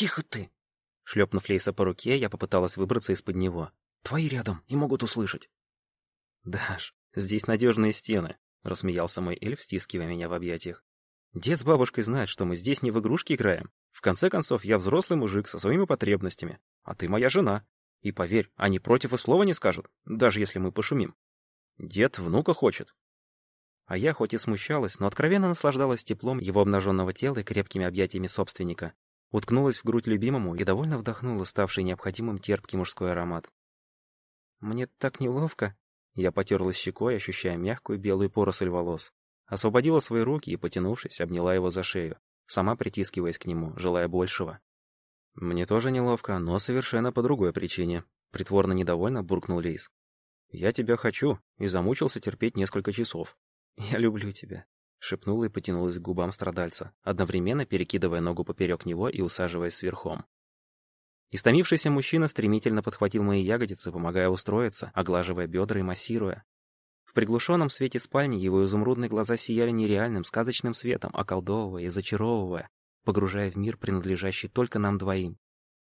«Тихо ты!» Шлепнув Лейса по руке, я попыталась выбраться из-под него. «Твои рядом и могут услышать». «Даш, здесь надежные стены», — рассмеялся мой эльф, стискивая меня в объятиях. «Дед с бабушкой знают, что мы здесь не в игрушки играем. В конце концов, я взрослый мужик со своими потребностями, а ты моя жена. И поверь, они против и слова не скажут, даже если мы пошумим. Дед внука хочет». А я хоть и смущалась, но откровенно наслаждалась теплом его обнаженного тела и крепкими объятиями собственника. Уткнулась в грудь любимому и довольно вдохнула ставший необходимым терпкий мужской аромат. «Мне так неловко», я потерлась щекой, ощущая мягкую белую поросль волос. Освободила свои руки и, потянувшись, обняла его за шею, сама притискиваясь к нему, желая большего. «Мне тоже неловко, но совершенно по другой причине», — притворно недовольно буркнул Лейс. «Я тебя хочу и замучился терпеть несколько часов». «Я люблю тебя», — шепнула и потянулась к губам страдальца, одновременно перекидывая ногу поперек него и усаживаясь сверхом. Истомившийся мужчина стремительно подхватил мои ягодицы, помогая устроиться, оглаживая бедра и массируя. В приглушенном свете спальни его изумрудные глаза сияли нереальным сказочным светом, околдовывая и зачаровывая, погружая в мир, принадлежащий только нам двоим.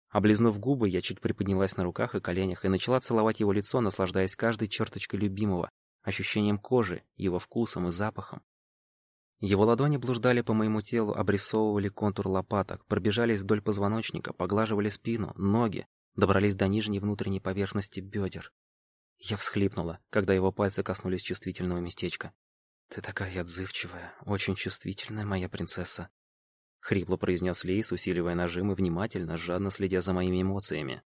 Облизнув губы, я чуть приподнялась на руках и коленях и начала целовать его лицо, наслаждаясь каждой черточкой любимого, ощущением кожи, его вкусом и запахом. Его ладони блуждали по моему телу, обрисовывали контур лопаток, пробежались вдоль позвоночника, поглаживали спину, ноги, добрались до нижней внутренней поверхности бедер. Я всхлипнула, когда его пальцы коснулись чувствительного местечка. «Ты такая отзывчивая, очень чувствительная моя принцесса», — хрипло произнес Лейс, усиливая нажим и внимательно, жадно следя за моими эмоциями.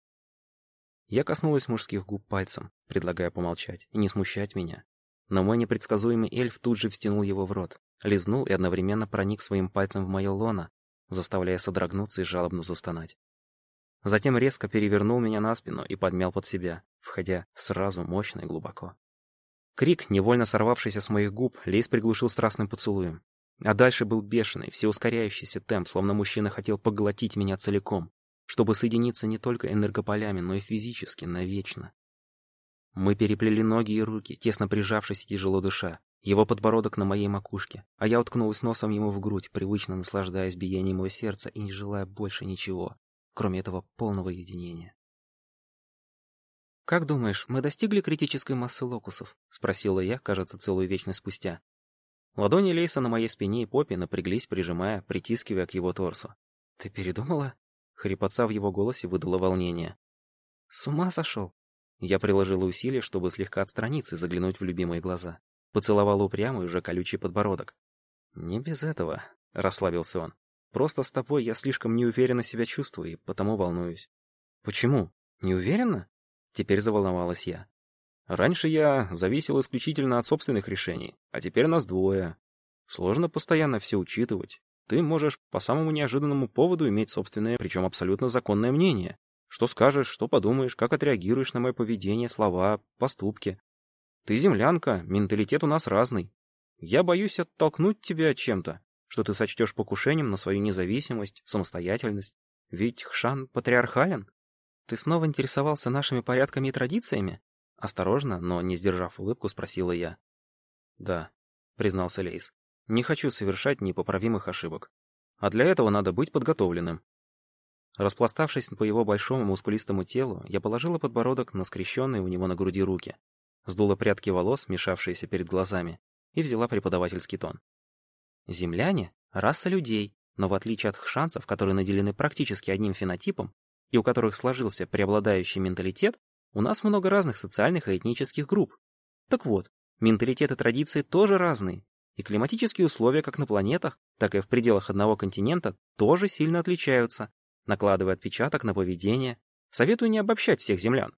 Я коснулась мужских губ пальцем, предлагая помолчать и не смущать меня. Но мой непредсказуемый эльф тут же втянул его в рот, лизнул и одновременно проник своим пальцем в мое лоно, заставляя содрогнуться и жалобно застонать. Затем резко перевернул меня на спину и подмял под себя, входя сразу мощно и глубоко. Крик, невольно сорвавшийся с моих губ, Лейс приглушил страстным поцелуем. А дальше был бешеный, всеускоряющийся темп, словно мужчина хотел поглотить меня целиком, чтобы соединиться не только энергополями, но и физически, навечно. Мы переплели ноги и руки, тесно прижавшись и тяжело дыша, его подбородок на моей макушке, а я уткнулась носом ему в грудь, привычно наслаждаясь биением его сердца и не желая больше ничего, кроме этого полного единения. «Как думаешь, мы достигли критической массы локусов?» — спросила я, кажется, целую вечность спустя. Ладони Лейса на моей спине и попе напряглись, прижимая, притискивая к его торсу. «Ты передумала?» Хрипотца в его голосе выдала волнение. «С ума сошел?» Я приложила усилия, чтобы слегка отстраниться и заглянуть в любимые глаза. Поцеловал упрямый уже колючий подбородок. «Не без этого», — расслабился он. «Просто с тобой я слишком неуверенно себя чувствую и потому волнуюсь». «Почему? Не уверенно?» Теперь заволновалась я. «Раньше я зависел исключительно от собственных решений, а теперь нас двое. Сложно постоянно все учитывать. Ты можешь по самому неожиданному поводу иметь собственное, причем абсолютно законное мнение. Что скажешь, что подумаешь, как отреагируешь на мое поведение, слова, поступки. Ты землянка, менталитет у нас разный. Я боюсь оттолкнуть тебя чем-то, что ты сочтешь покушением на свою независимость, самостоятельность. Ведь Хшан патриархален. Ты снова интересовался нашими порядками и традициями? Осторожно, но не сдержав улыбку, спросила я. Да, признался Лейс. Не хочу совершать непоправимых ошибок. А для этого надо быть подготовленным. Распластавшись по его большому мускулистому телу, я положила подбородок на скрещенные у него на груди руки, сдула прядки волос, мешавшиеся перед глазами, и взяла преподавательский тон. Земляне — раса людей, но в отличие от хшанцев, которые наделены практически одним фенотипом, и у которых сложился преобладающий менталитет, у нас много разных социальных и этнических групп. Так вот, менталитет и традиции тоже разные, и климатические условия как на планетах, так и в пределах одного континента тоже сильно отличаются, накладывая отпечаток на поведение. Советую не обобщать всех землян.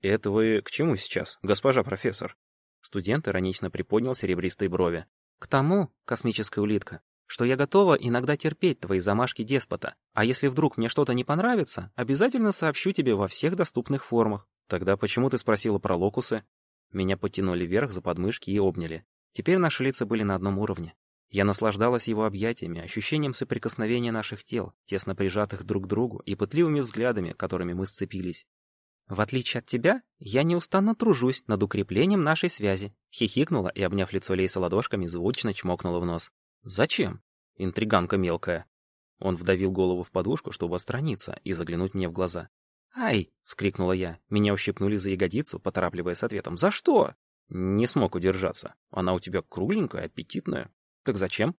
«Это вы к чему сейчас, госпожа профессор?» Студент иронично приподнял серебристые брови. «К тому, космическая улитка, что я готова иногда терпеть твои замашки деспота, а если вдруг мне что-то не понравится, обязательно сообщу тебе во всех доступных формах. Тогда почему ты спросила про локусы?» Меня потянули вверх за подмышки и обняли. Теперь наши лица были на одном уровне. Я наслаждалась его объятиями, ощущением соприкосновения наших тел, тесно прижатых друг к другу и пытливыми взглядами, которыми мы сцепились. «В отличие от тебя, я неустанно тружусь над укреплением нашей связи», хихикнула и, обняв лицо Лейса ладошками, звучно чмокнула в нос. «Зачем? Интриганка мелкая». Он вдавил голову в подушку, чтобы отстраниться и заглянуть мне в глаза. «Ай!» — вскрикнула я. Меня ущипнули за ягодицу, поторапливая с ответом. «За что?» Не смог удержаться. Она у тебя кругленькая, аппетитная. Так зачем?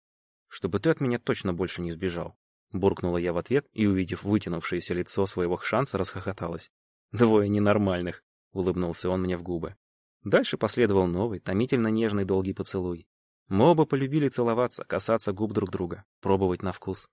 Чтобы ты от меня точно больше не сбежал. Буркнула я в ответ и, увидев вытянувшееся лицо своего хшанса, расхохоталась. «Двое ненормальных», — улыбнулся он мне в губы. Дальше последовал новый, томительно нежный долгий поцелуй. Мы оба полюбили целоваться, касаться губ друг друга, пробовать на вкус.